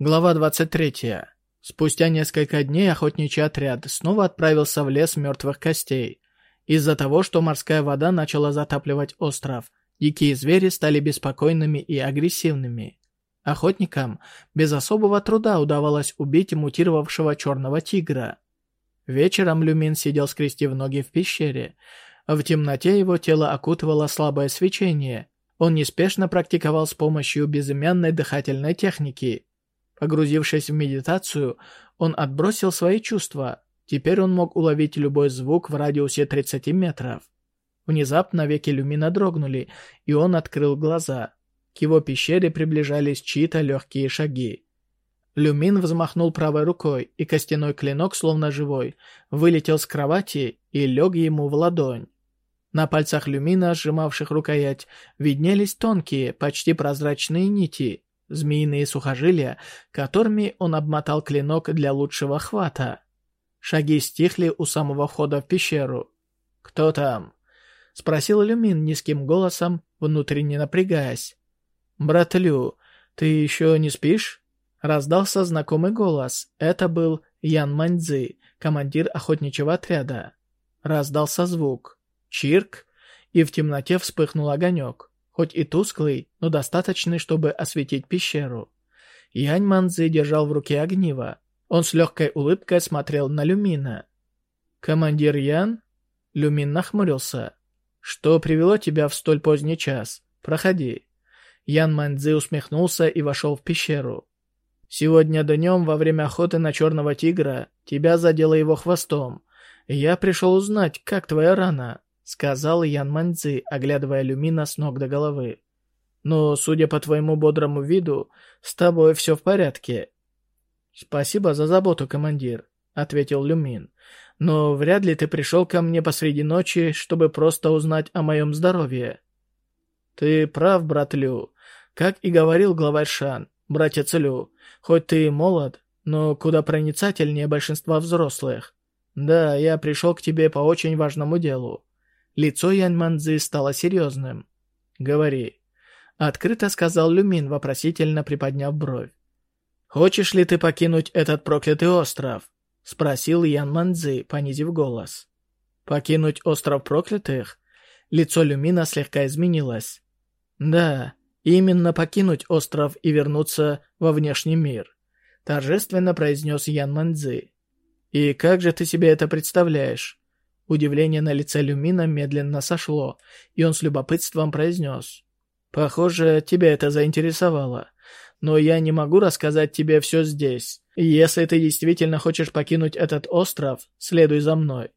Глава 23. Спустя несколько дней охотничий отряд снова отправился в лес мертвых костей. Из-за того, что морская вода начала затапливать остров, дикие звери стали беспокойными и агрессивными. Охотникам без особого труда удавалось убить мутировавшего черного тигра. Вечером Люмин сидел скрестив ноги в пещере. В темноте его тело окутывало слабое свечение. Он неспешно практиковал с помощью безымянной дыхательной техники – Погрузившись в медитацию, он отбросил свои чувства. Теперь он мог уловить любой звук в радиусе 30 метров. Внезапно веки Люмина дрогнули, и он открыл глаза. К его пещере приближались чьи-то легкие шаги. Люмин взмахнул правой рукой, и костяной клинок, словно живой, вылетел с кровати и лег ему в ладонь. На пальцах Люмина, сжимавших рукоять, виднелись тонкие, почти прозрачные нити змеиные сухожилия, которыми он обмотал клинок для лучшего хвата. Шаги стихли у самого входа в пещеру. «Кто там?» — спросил Люмин низким голосом, внутренне напрягаясь. «Брат Лю, ты еще не спишь?» Раздался знакомый голос. Это был Ян Маньцзы, командир охотничьего отряда. Раздался звук. Чирк, и в темноте вспыхнул огонек хоть и тусклый, но достаточный, чтобы осветить пещеру. Янь Манзи держал в руке огниво. Он с легкой улыбкой смотрел на Люмина. «Командир Ян?» Люмин нахмурился. «Что привело тебя в столь поздний час? Проходи». Ян Манзи усмехнулся и вошел в пещеру. «Сегодня днем, во время охоты на черного тигра, тебя задело его хвостом. Я пришел узнать, как твоя рана. — сказал Ян Маньцзи, оглядывая Люмина с ног до головы. «Но, судя по твоему бодрому виду, с тобой все в порядке». «Спасибо за заботу, командир», — ответил Люмин. «Но вряд ли ты пришел ко мне посреди ночи, чтобы просто узнать о моем здоровье». «Ты прав, брат Лю. Как и говорил главарь Шан, братец Лю, хоть ты и молод, но куда проницательнее большинства взрослых. Да, я пришел к тебе по очень важному делу. Лицо Янь Манзы стало серьезным. «Говори». Открыто сказал Люмин, вопросительно приподняв бровь. «Хочешь ли ты покинуть этот проклятый остров?» Спросил Ян Манзы, понизив голос. «Покинуть остров проклятых?» Лицо Люмина слегка изменилось. «Да, именно покинуть остров и вернуться во внешний мир», торжественно произнес Ян Манзы. «И как же ты себе это представляешь?» Удивление на лице Люмина медленно сошло, и он с любопытством произнес. «Похоже, тебя это заинтересовало. Но я не могу рассказать тебе все здесь. Если ты действительно хочешь покинуть этот остров, следуй за мной».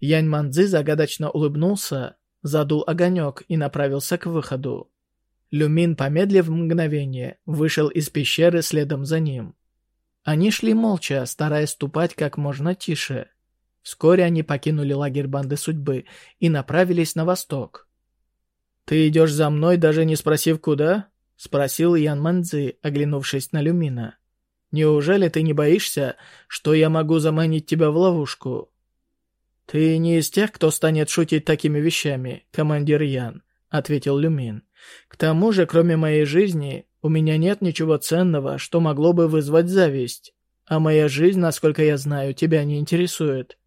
Янь Манзы загадочно улыбнулся, задул огонек и направился к выходу. Люмин, помедлив мгновение, вышел из пещеры следом за ним. Они шли молча, стараясь ступать как можно тише. Вскоре они покинули лагерь банды судьбы и направились на восток. «Ты идешь за мной, даже не спросив, куда?» — спросил Ян Манзи, оглянувшись на Люмина. «Неужели ты не боишься, что я могу заманить тебя в ловушку?» «Ты не из тех, кто станет шутить такими вещами, командир Ян», — ответил Люмин. «К тому же, кроме моей жизни, у меня нет ничего ценного, что могло бы вызвать зависть. А моя жизнь, насколько я знаю, тебя не интересует.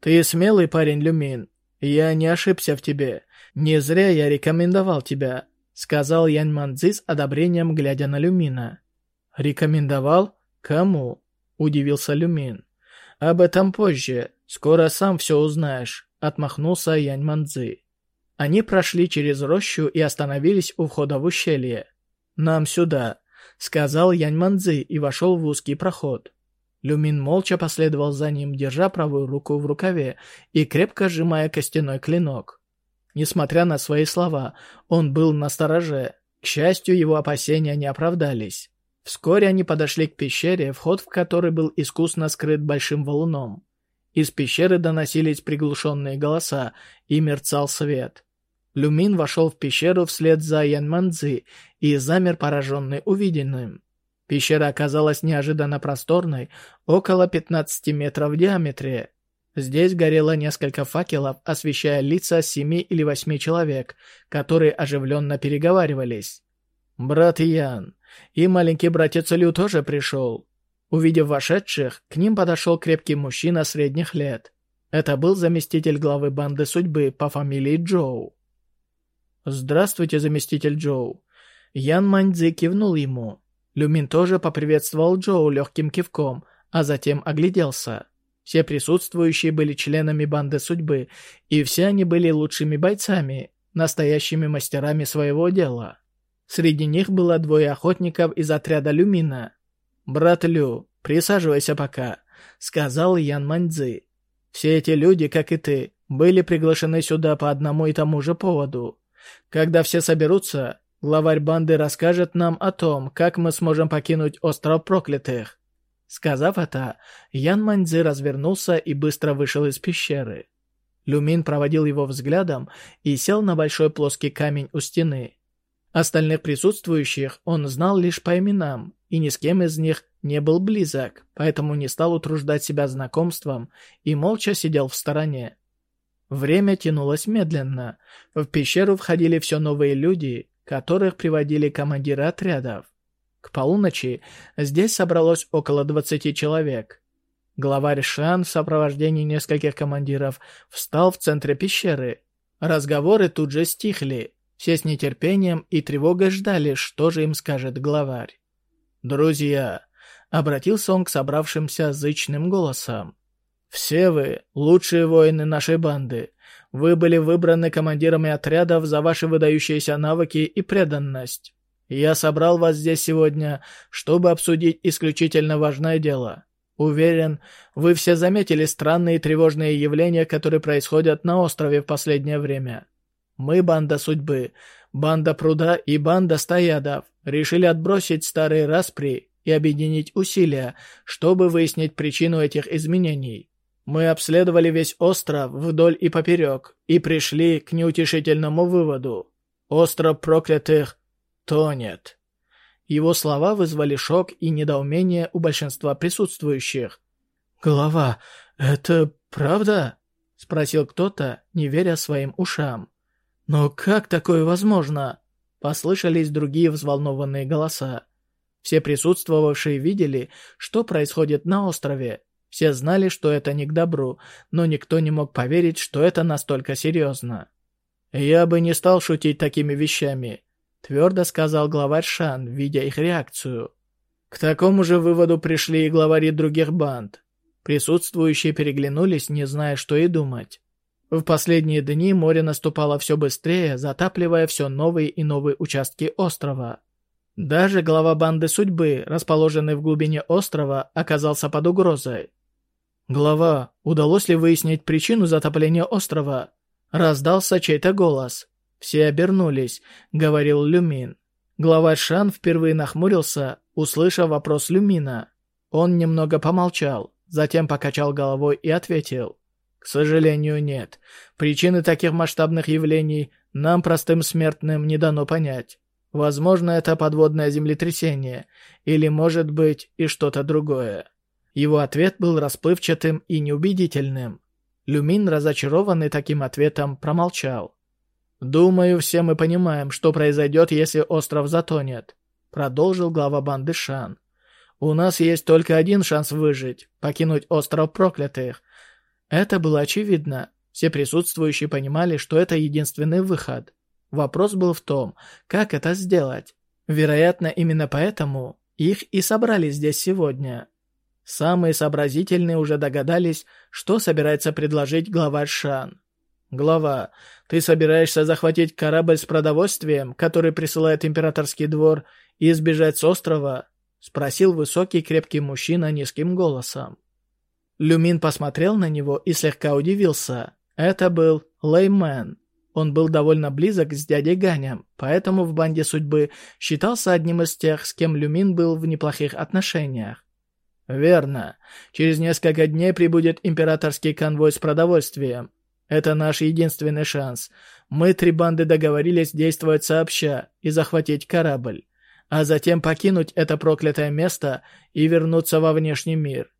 «Ты смелый парень, Люмин. Я не ошибся в тебе. Не зря я рекомендовал тебя», — сказал Ян Манцзи с одобрением, глядя на Люмина. «Рекомендовал? Кому?» — удивился Люмин. «Об этом позже. Скоро сам все узнаешь», — отмахнулся Янь Манцзи. Они прошли через рощу и остановились у входа в ущелье. «Нам сюда», — сказал Янь Манцзи и вошел в узкий проход. Люмин молча последовал за ним, держа правую руку в рукаве и крепко сжимая костяной клинок. Несмотря на свои слова, он был настороже. К счастью, его опасения не оправдались. Вскоре они подошли к пещере, вход в которой был искусно скрыт большим валуном. Из пещеры доносились приглушенные голоса, и мерцал свет. Люмин вошел в пещеру вслед за Янманцзи и замер пораженный увиденным. Пещера оказалась неожиданно просторной, около 15 метров в диаметре. Здесь горело несколько факелов, освещая лица семи или восьми человек, которые оживленно переговаривались. «Брат Ян, и маленький братец Лю тоже пришел». Увидев вошедших, к ним подошел крепкий мужчина средних лет. Это был заместитель главы банды судьбы по фамилии Джоу. «Здравствуйте, заместитель Джоу». Ян Маньцзи кивнул ему. Люмин тоже поприветствовал Джоу легким кивком, а затем огляделся. Все присутствующие были членами банды судьбы, и все они были лучшими бойцами, настоящими мастерами своего дела. Среди них было двое охотников из отряда Люмина. «Брат Лю, присаживайся пока», — сказал Ян Маньцзи. «Все эти люди, как и ты, были приглашены сюда по одному и тому же поводу. Когда все соберутся, главарь банды расскажет нам о том, как мы сможем покинуть остров проклятых. Сказав это, Ян Маньцзы развернулся и быстро вышел из пещеры. Люмин проводил его взглядом и сел на большой плоский камень у стены. Остальных присутствующих он знал лишь по именам, и ни с кем из них не был близок, поэтому не стал утруждать себя знакомством и молча сидел в стороне. Время тянулось медленно. В пещеру входили все новые люди, которых приводили командиры отрядов. К полуночи здесь собралось около 20 человек. Главарь Шан в сопровождении нескольких командиров встал в центре пещеры. Разговоры тут же стихли. Все с нетерпением и тревогой ждали, что же им скажет главарь. «Друзья!» — обратился он к собравшимся зычным голосом. «Все вы — лучшие воины нашей банды. Вы были выбраны командирами отрядов за ваши выдающиеся навыки и преданность. Я собрал вас здесь сегодня, чтобы обсудить исключительно важное дело. Уверен, вы все заметили странные и тревожные явления, которые происходят на острове в последнее время. Мы, банда судьбы, банда пруда и банда стоядов, решили отбросить старые распри и объединить усилия, чтобы выяснить причину этих изменений. Мы обследовали весь остров вдоль и поперек и пришли к неутешительному выводу. Остров проклятых тонет. Его слова вызвали шок и недоумение у большинства присутствующих. «Голова, это правда?» — спросил кто-то, не веря своим ушам. «Но как такое возможно?» — послышались другие взволнованные голоса. Все присутствовавшие видели, что происходит на острове. Все знали, что это не к добру, но никто не мог поверить, что это настолько серьезно. «Я бы не стал шутить такими вещами», Твердо сказал главарь Шан, видя их реакцию. К такому же выводу пришли и главари других банд. Присутствующие переглянулись, не зная, что и думать. В последние дни море наступало все быстрее, затапливая все новые и новые участки острова. Даже глава банды судьбы, расположенный в глубине острова, оказался под угрозой. «Глава, удалось ли выяснить причину затопления острова?» Раздался чей-то голос. Все обернулись, говорил Люмин. Глава Шан впервые нахмурился, услышав вопрос Люмина. Он немного помолчал, затем покачал головой и ответил. К сожалению, нет. Причины таких масштабных явлений нам, простым смертным, не дано понять. Возможно, это подводное землетрясение, или, может быть, и что-то другое. Его ответ был расплывчатым и неубедительным. Люмин, разочарованный таким ответом, промолчал. «Думаю, все мы понимаем, что произойдет, если остров затонет», — продолжил глава банды Шан. «У нас есть только один шанс выжить — покинуть остров проклятых». Это было очевидно. Все присутствующие понимали, что это единственный выход. Вопрос был в том, как это сделать. Вероятно, именно поэтому их и собрали здесь сегодня. Самые сообразительные уже догадались, что собирается предложить главарь Шан. «Глава, ты собираешься захватить корабль с продовольствием, который присылает императорский двор, и сбежать с острова?» — спросил высокий крепкий мужчина низким голосом. Люмин посмотрел на него и слегка удивился. Это был Леймен. Он был довольно близок с дядей Ганем, поэтому в банде судьбы считался одним из тех, с кем Люмин был в неплохих отношениях. «Верно. Через несколько дней прибудет императорский конвой с продовольствием. Это наш единственный шанс. Мы, три банды, договорились действовать сообща и захватить корабль, а затем покинуть это проклятое место и вернуться во внешний мир.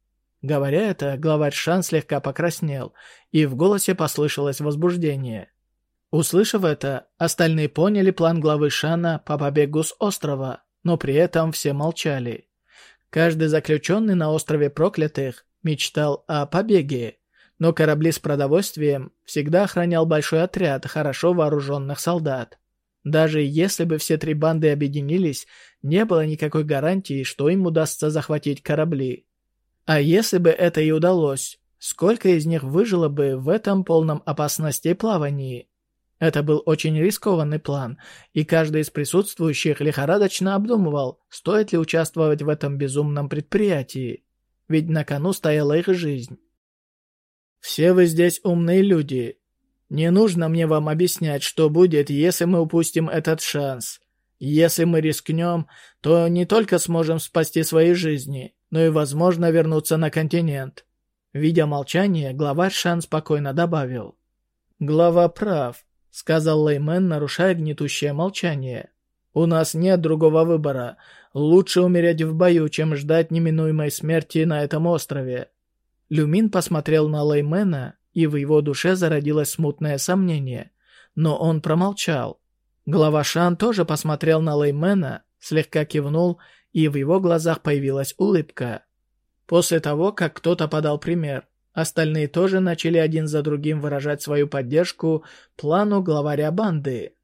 Говоря это, главарь Шан слегка покраснел, и в голосе послышалось возбуждение. Услышав это, остальные поняли план главы Шана по побегу с острова, но при этом все молчали. Каждый заключенный на острове проклятых мечтал о побеге, но корабли с продовольствием всегда охранял большой отряд хорошо вооруженных солдат. Даже если бы все три банды объединились, не было никакой гарантии, что им удастся захватить корабли. А если бы это и удалось, сколько из них выжило бы в этом полном опасности плавании? Это был очень рискованный план, и каждый из присутствующих лихорадочно обдумывал, стоит ли участвовать в этом безумном предприятии. Ведь на кону стояла их жизнь. «Все вы здесь умные люди. Не нужно мне вам объяснять, что будет, если мы упустим этот шанс. Если мы рискнем, то не только сможем спасти свои жизни, но и, возможно, вернуться на континент». Видя молчание, главарь Шан спокойно добавил. «Глава прав», — сказал Леймен, нарушая гнетущее молчание. «У нас нет другого выбора. Лучше умереть в бою, чем ждать неминуемой смерти на этом острове». Люмин посмотрел на Леймена и в его душе зародилось смутное сомнение. Но он промолчал. Глава Шан тоже посмотрел на Леймена, слегка кивнул, и в его глазах появилась улыбка. После того, как кто-то подал пример, остальные тоже начали один за другим выражать свою поддержку плану главаря банды.